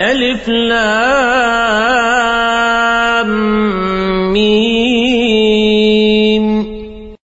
ألف لام ميم.